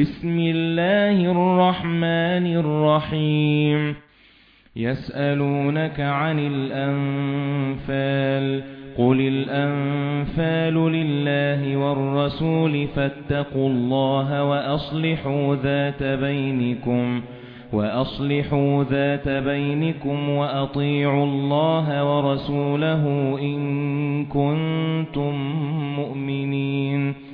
بسم الله الرحمن الرحيم. يسألونك عن الأنفال قُلِ الْأَنفَالُ لِلَّهِ وَالرَّسُولِ فَاتَّقُوا اللَّهَ وَأَصْلِحُوا ذَاتَ بَيْنِكُمْ وَأَصْلِحُوا ذَاتَ بَيْنِكُمْ وَأَطِيعُوا اللَّهَ وَرَسُولَهُ إِن كُنتُم مُّؤْمِنِينَ.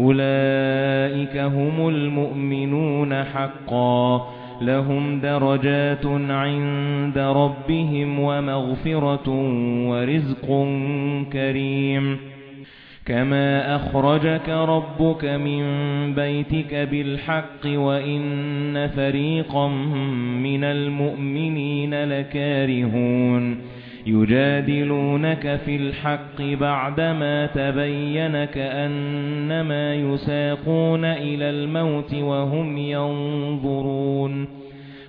أُولَئِكَ هُمُ الْمُؤْمِنُونَ حَقًّا لَهُمْ دَرَجَاتٌ عِندَ رَبِّهِمْ وَمَغْفِرَةٌ وَرِزْقٌ كَرِيمٌ كَمَا أَخْرَجَكَ رَبُّكَ مِنْ بَيْتِكَ بِالْحَقِّ وَإِنَّ فَرِيقًا مِنَ الْمُؤْمِنِينَ لَكَارِهُونَ يُجَادِلُونَكَ فِي الْحَقِّ بَعْدَمَا تَبَيَّنَ كَأَنَّمَا يُسَاقُونَ إِلَى الْمَوْتِ وَهُمْ يَنظُرُونَ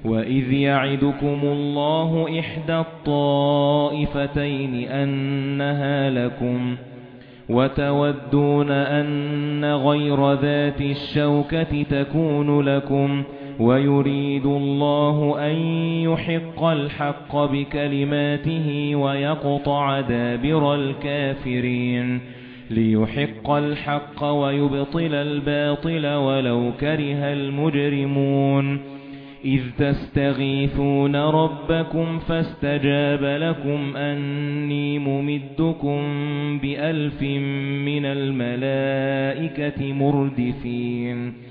وَإِذْ يَعِدُكُمُ اللَّهُ إِحْدَى الطَّائِفَتَيْنِ أَنَّهَا لَكُمْ وَتَوَدُّونَ أَنَّ غَيْرَ ذَاتِ الشَّوْكَةِ تَكُونُ لَكُمْ وَيُرِيدُ اللَّهُ أَن يُحِقَّ الْحَقَّ بِكَلِمَاتِهِ وَيَقْطَعَ دَابِرَ الْكَافِرِينَ لِيُحِقَّ الْحَقَّ وَيُبْطِلَ الْبَاطِلَ وَلَوْ كَرِهَ الْمُجْرِمُونَ إِذْ تَسْتَغِيثُونَ رَبَّكُمْ فَاسْتَجَابَ لَكُمْ أَنِّي مُمِدُّكُمْ بِأَلْفٍ مِنَ الْمَلَائِكَةِ مُرْدِفِينَ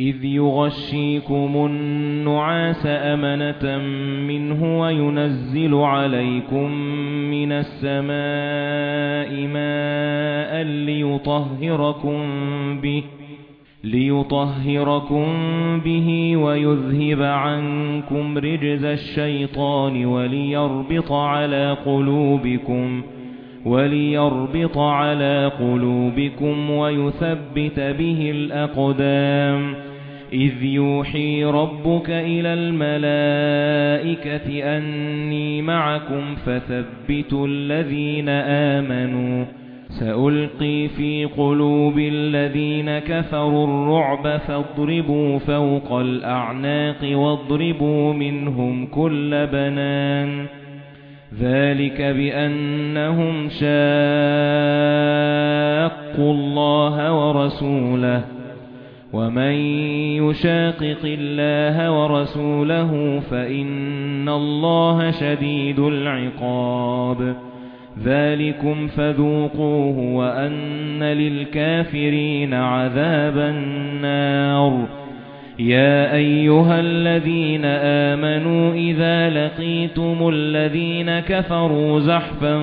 إِذْ يُغَشِّيكُمُ النُّعَاسَ أَمَنَةً مِنْهُ وَيُنَزِّلُ عَلَيْكُمْ مِنَ السَّمَاءِ مَاءً لِيُطَهِّرَكُم بِهِ لِيُطَهِّرَكُم بِهِ وَيُذْهِبَ عَنكُمْ رِجْزَ الشَّيْطَانِ وَلِيَرْبِطَ عَلَى قُلُوبِكُمْ. وَلِيَرْبِطَ عَلَى قُلُوبِكُمْ وَيُثَبِّتَ بِهِ الْأَقْدَامَ. إِذْ يُوحِي رَبُّكَ إِلَى الْمَلَائِكَةِ أَنِّي مَعَكُمْ فَثَبِّتُوا الَّذِينَ آمَنُوا. سَأُلْقِي فِي قُلُوبِ الَّذِينَ كَفَرُوا الرُّعْبَ فَاضْرِبُوا فَوْقَ الْأَعْنَاقِ وَاضْرِبُوا مِنْهُمْ كُلَّ بَنَانٍ. ذَلِكَ بِأَنَّهُمْ شَاقُّوا اللَّهَ وَرَسُولَهُ وَمَن يُشَاقِقِ اللَّهَ وَرَسُولَهُ فَإِنَّ اللَّهَ شَدِيدُ الْعِقَابِ. ذَلِكُمْ فَذُوقُوهُ وَأَنَّ لِلْكَافِرِينَ عَذَابَ النَّارِ. يَا أَيُّهَا الَّذِينَ آمَنُوا إِذَا لَقِيتُمُ الَّذِينَ كَفَرُوا زَحْفًا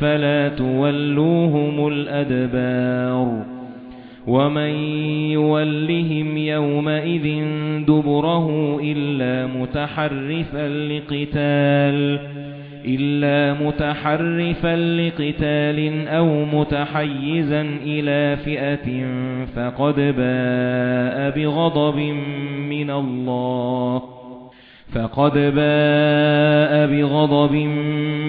فَلَا تُوَلُّوهُمُ الْأَدْبَارَ وَمَن يُوَلِّهِمْ يَوْمَئِذٍ دُبُرَهُ إِلَّا مُتَحَرِّفًا لِقِتَالٍ إِلَّا مُتَحَرِّفًا لِقِتَالٍ أَوْ مُتَحَيِّزًا إِلَى فِئَةٍ فَقَدْ بَاءَ بِغَضَبٍ مِنَ اللَّهِ فَقَدْ بَاءَ بِغَضَبٍ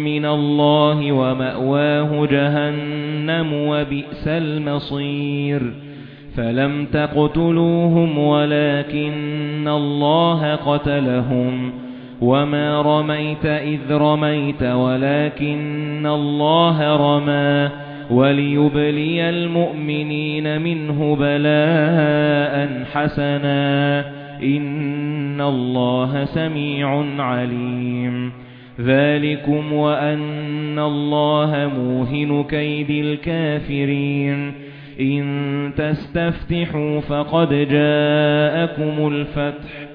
مِنَ اللَّهِ وَمَأْوَاهُ جَهَنَّمُ وَبِئْسَ الْمَصِيرُ فَلَمْ تَقْتُلُوهُمْ وَلَكِنَّ اللَّهَ قَتَلَهُمْ وَمَا رَمَيْتَ إِذْ رَمَيْتَ وَلَكِنَّ اللَّهَ رَمَى وَلِيُبْلِيَ الْمُؤْمِنِينَ مِنْهُ بَلَاءً حَسَنًا إِنَّ اللَّهَ سَمِيعٌ عَلِيمٌ ذَلِكُمْ وَأَنَّ اللَّهَ مُوهِنُ كَيْدِ الْكَافِرِينَ إِن تَسْتَفْتِحُوا فَقَدْ جَاءَكُمُ الْفَتْحُ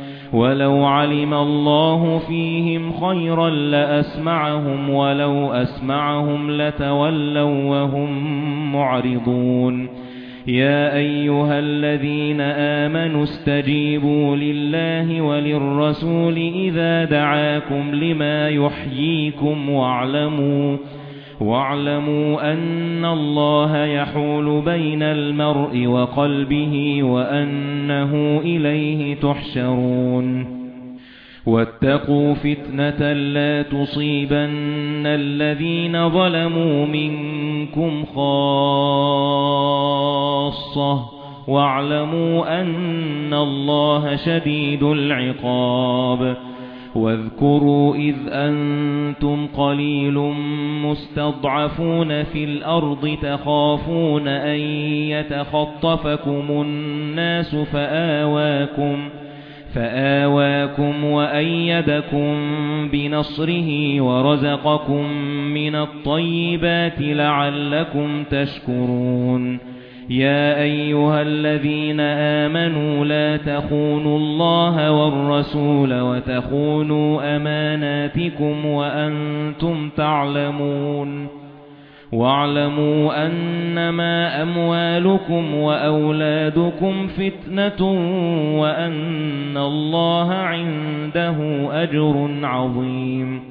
وَلَوْ عَلِمَ اللَّهُ فِيهِمْ خَيْرًا لَّأَسْمَعَهُمْ وَلَوْ أَسْمَعَهُمْ لَتَوَلَّوْا وَهُمْ مُعْرِضُونَ. يَا أَيُّهَا الَّذِينَ آمَنُوا اسْتَجِيبُوا لِلَّهِ وَلِلرَّسُولِ إِذَا دَعَاكُمْ لِمَا يُحْيِيكُمْ وَاعْلَمُوا وَاعْلَمُوا أَنَّ اللَّهَ يَحُولُ بَيْنَ الْمَرْءِ وَقَلْبِهِ وَأَنَّهُ إِلَيْهِ تُحْشَرُونَ. وَاتَّقُوا فِتْنَةً لَّا تُصِيبَنَّ الَّذِينَ ظَلَمُوا مِنكُمْ خَاصَّةً. وَاعْلَمُوا أَنَّ اللَّهَ شَدِيدُ الْعِقَابِ. وَاذْكُرُوا إِذْ أَنْتُمْ قَلِيلٌ مُسْتَضْعَفُونَ فِي الْأَرْضِ تَخَافُونَ أَنْ يَتَخَطَّفَكُمُ النَّاسُ فَآوَاكُمْ فَآوَاكُمْ وَأَيَّدَكُمْ بِنَصْرِهِ وَرَزَقَكُم مِّنَ الطَّيِّبَاتِ لَعَلَّكُمْ تَشْكُرُونَ يَا أَيُّهَا الَّذِينَ آمَنُوا لَا تَخُونُوا اللَّهَ وَالرَّسُولَ وَتَخُونُوا أَمَانَاتِكُمْ وَأَنْتُمْ تَعْلَمُونَ وَاعْلَمُوا أَنَّمَا أَمْوَالُكُمْ وَأَوْلَادُكُمْ فِتْنَةٌ وَأَنَّ اللَّهَ عِندَهُ أَجْرٌ عَظِيمٌ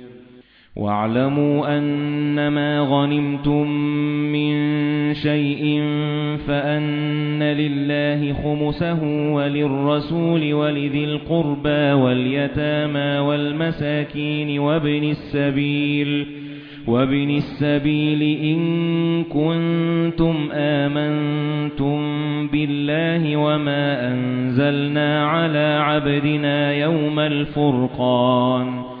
وَاعْلَمُوا أَنَّمَا غَنِمْتُم مِّن شَيْءٍ فَأَنَّ لِلَّهِ خُمُسَهُ وَلِلرَّسُولِ وَلِذِي الْقُرْبَى وَالْيَتَامَى وَالْمَسَاكِينِ وَابْنِ السَّبِيلِ وَابْنِ السَّبِيلِ إِن كُنتُمْ آمَنتُم بِاللَّهِ وَمَا أَنزَلْنَا عَلَى عَبْدِنَا يَوْمَ الْفُرْقَانِ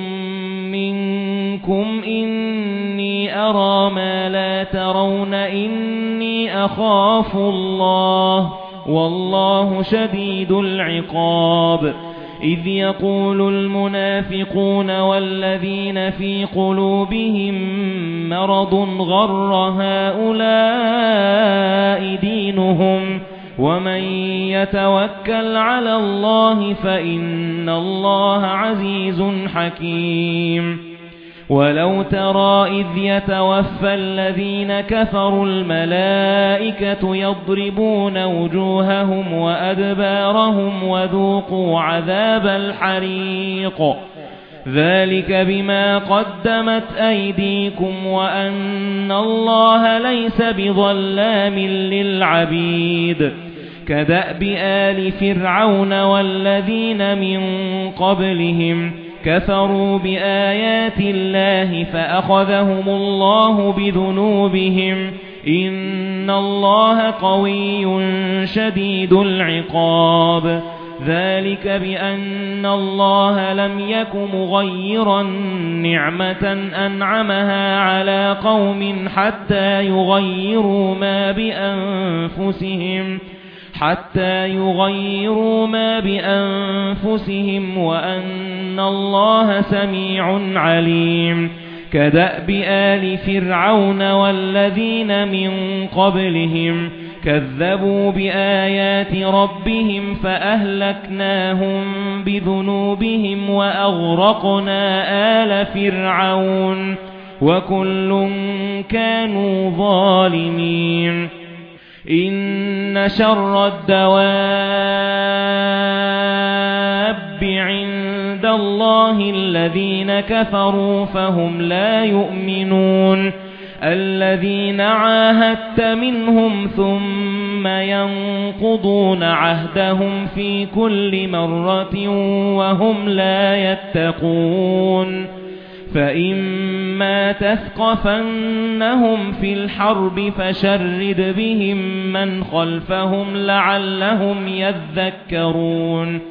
أَرَى مَا لَا تَرَوْنَ إِنِّي أَخَافُ اللَّهَ. وَاللَّهُ شَدِيدُ الْعِقَابِ. إِذْ يَقُولُ الْمُنَافِقُونَ وَالَّذِينَ فِي قُلُوبِهِم مَّرَضٌ غَرَّ هَؤُلَاءِ دِينُهُمْ. وَمَن يَتَوَكَّلْ عَلَى اللَّهِ فَإِنَّ اللَّهَ عَزِيزٌ حَكِيمٌ. وَلَوْ تَرَى إِذْ يَتَوَفَّى الَّذِينَ كَفَرُوا الْمَلَائِكَةُ يَضْرِبُونَ وُجُوهَهُمْ وَأَدْبَارَهُمْ وَذُوقُوا عَذَابَ الْحَرِيقِ. ذَلِكَ بِمَا قَدَّمَتْ أَيْدِيكُمْ وَأَنَّ اللَّهَ لَيْسَ بِظَلَّامٍ لِلْعَبِيدِ. كَدَأْبِ آلِ فِرْعَوْنَ وَالَّذِينَ مِن قَبْلِهِمْ كَفَرُوا بِآيَاتِ اللَّهِ فَأَخَذَهُمُ اللَّهُ بِذُنُوبِهِمْ إِنَّ اللَّهَ قَوِيٌّ شَدِيدُ الْعِقَابِ. ذَلِكَ بِأَنَّ اللَّهَ لَمْ يَكُ مُغَيِّرًا نِعْمَةً أَنْعَمَهَا عَلَى قَوْمٍ حَتَّى يُغَيِّرُوا مَا بِأَنفُسِهِمْ حَتَّى يُغَيِّرُوا مَا بِأَنفُسِهِمْ وَأَنَّ اللَّهَ سَمِيعٌ عَلِيمٌ كَدَأْبِ آلِ فِرْعَوْنَ وَالَّذِينَ مِن قَبْلِهِمْ كَذَّبُوا بِآيَاتِ رَبِّهِمْ فَأَهْلَكْنَاهُمْ بِذُنُوبِهِمْ وَأَغْرَقْنَا آلَ فِرْعَوْنَ وَكُلٌّ كَانُوا ظَالِمِينَ إِنَّ شَرَّ الدَّوَابِّ عِندَ اللَّهِ الَّذِينَ كَفَرُوا فَهُمْ لَا يُؤْمِنُونَ. الَّذِينَ عَاهَدتَّ مِنْهُمْ ثُمَّ يَنقُضُونَ عَهْدَهُمْ فِي كُلِّ مَرَّةٍ وَهُمْ لَا يَتَّقُونَ. فَإِمَّا تَثْقَفَنَّهُمْ فِي الْحَرْبِ فَشَرِّدْ بِهِمْ مَنْ خَلْفَهُمْ لَعَلَّهُمْ يَذَّكَّرُونَ.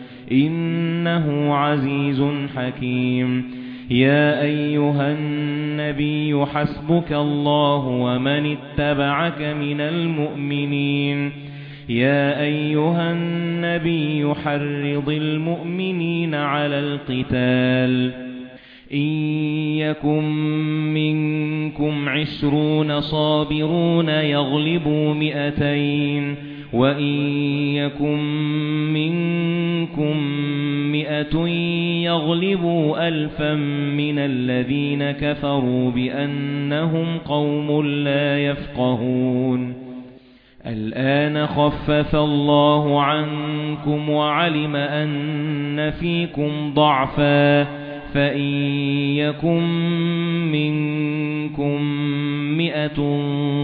إِنَّهُ عَزِيزٌ حَكِيمٌ. يَا أَيُّهَا النَّبِيُّ حَسْبُكَ اللَّهُ وَمَنِ اتَّبَعَكَ مِنَ الْمُؤْمِنِينَ. يَا أَيُّهَا النَّبِيُّ حَرِّضِ الْمُؤْمِنِينَ عَلَى الْقِتَالِ. إِن يَكُن مِّنكُمْ عِشْرُونَ صَابِرُونَ يَغْلِبُوا مِائَتَيْنِ وَإِن يَكُن مِّنكُم مِّائَةٌ يَغْلِبُوا أَلْفًا مِّنَ الَّذِينَ كَفَرُوا بِأَنَّهُمْ قَوْمٌ لَّا يَفْقَهُونَ الْآنَ خَفَّفَ اللَّهُ عَنكُمْ وَعَلِمَ أَنَّ فِيكُمْ ضَعْفًا فَإِن يَكُن مِّنكُم مِّائَةٌ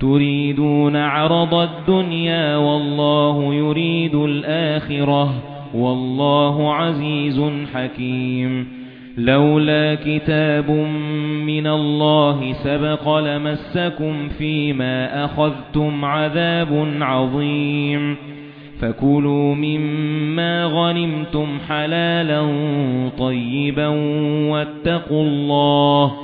تُرِيدُونَ عَرَضَ الدُّنْيَا وَاللَّهُ يُرِيدُ الْآخِرَةَ وَاللَّهُ عَزِيزٌ حَكِيمٌ لَوْلَا كِتَابٌ مِنَ اللَّهِ سَبَقَ لَمَسَّكُمْ فِيمَا أَخَذْتُمْ عَذَابٌ عَظِيمٌ فَكُلُوا مِمَّا غَنِمْتُمْ حَلَالًا طَيِّبًا وَاتَّقُوا اللَّهَ